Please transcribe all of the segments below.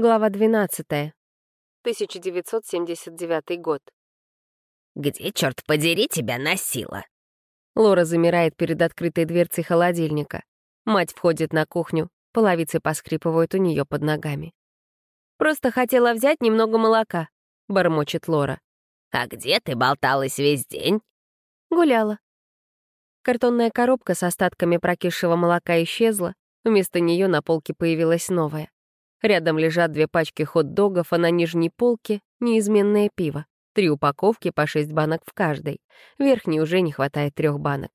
Глава 12. 1979 год. «Где, черт подери, тебя носила?» Лора замирает перед открытой дверцей холодильника. Мать входит на кухню, половицы поскрипывают у нее под ногами. «Просто хотела взять немного молока», — бормочет Лора. «А где ты болталась весь день?» «Гуляла». Картонная коробка с остатками прокисшего молока исчезла, вместо нее на полке появилась новая. Рядом лежат две пачки хот-догов, а на нижней полке — неизменное пиво. Три упаковки по шесть банок в каждой. Верхней уже не хватает трех банок.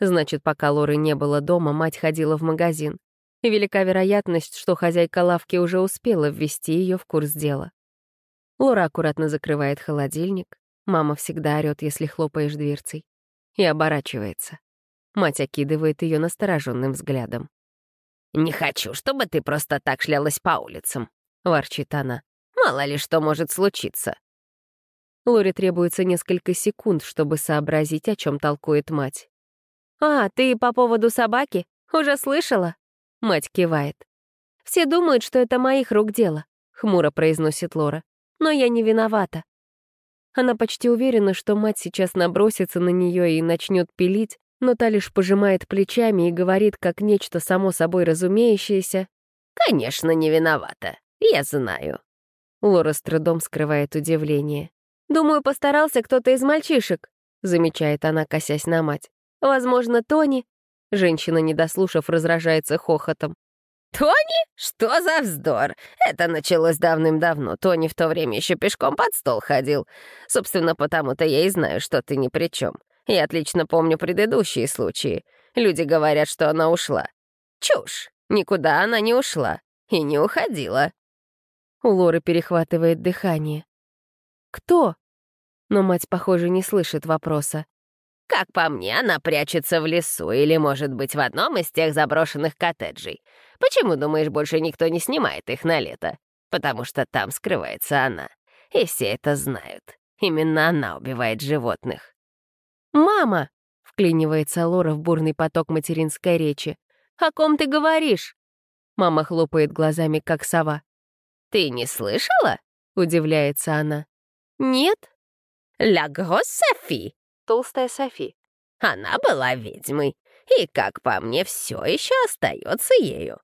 Значит, пока Лоры не было дома, мать ходила в магазин. И велика вероятность, что хозяйка лавки уже успела ввести ее в курс дела. Лора аккуратно закрывает холодильник. Мама всегда орёт, если хлопаешь дверцей. И оборачивается. Мать окидывает ее настороженным взглядом. «Не хочу, чтобы ты просто так шлялась по улицам», — ворчит она. «Мало ли что может случиться». Лоре требуется несколько секунд, чтобы сообразить, о чем толкует мать. «А, ты по поводу собаки? Уже слышала?» Мать кивает. «Все думают, что это моих рук дело», — хмуро произносит Лора. «Но я не виновата». Она почти уверена, что мать сейчас набросится на нее и начнет пилить, но та лишь пожимает плечами и говорит, как нечто само собой разумеющееся. «Конечно, не виновата. Я знаю». Лора с трудом скрывает удивление. «Думаю, постарался кто-то из мальчишек», — замечает она, косясь на мать. «Возможно, Тони». Женщина, не дослушав, разражается хохотом. «Тони? Что за вздор? Это началось давным-давно. Тони в то время еще пешком под стол ходил. Собственно, потому-то я и знаю, что ты ни при чем. Я отлично помню предыдущие случаи. Люди говорят, что она ушла. Чушь. Никуда она не ушла. И не уходила. У Лоры перехватывает дыхание. «Кто?» Но мать, похоже, не слышит вопроса. «Как по мне, она прячется в лесу или, может быть, в одном из тех заброшенных коттеджей. Почему, думаешь, больше никто не снимает их на лето? Потому что там скрывается она. И все это знают. Именно она убивает животных. «Мама!» — вклинивается Лора в бурный поток материнской речи. «О ком ты говоришь?» Мама хлопает глазами, как сова. «Ты не слышала?» — удивляется она. «Нет». «Ля Софи!» Толстая Софи. «Она была ведьмой, и, как по мне, все еще остается ею.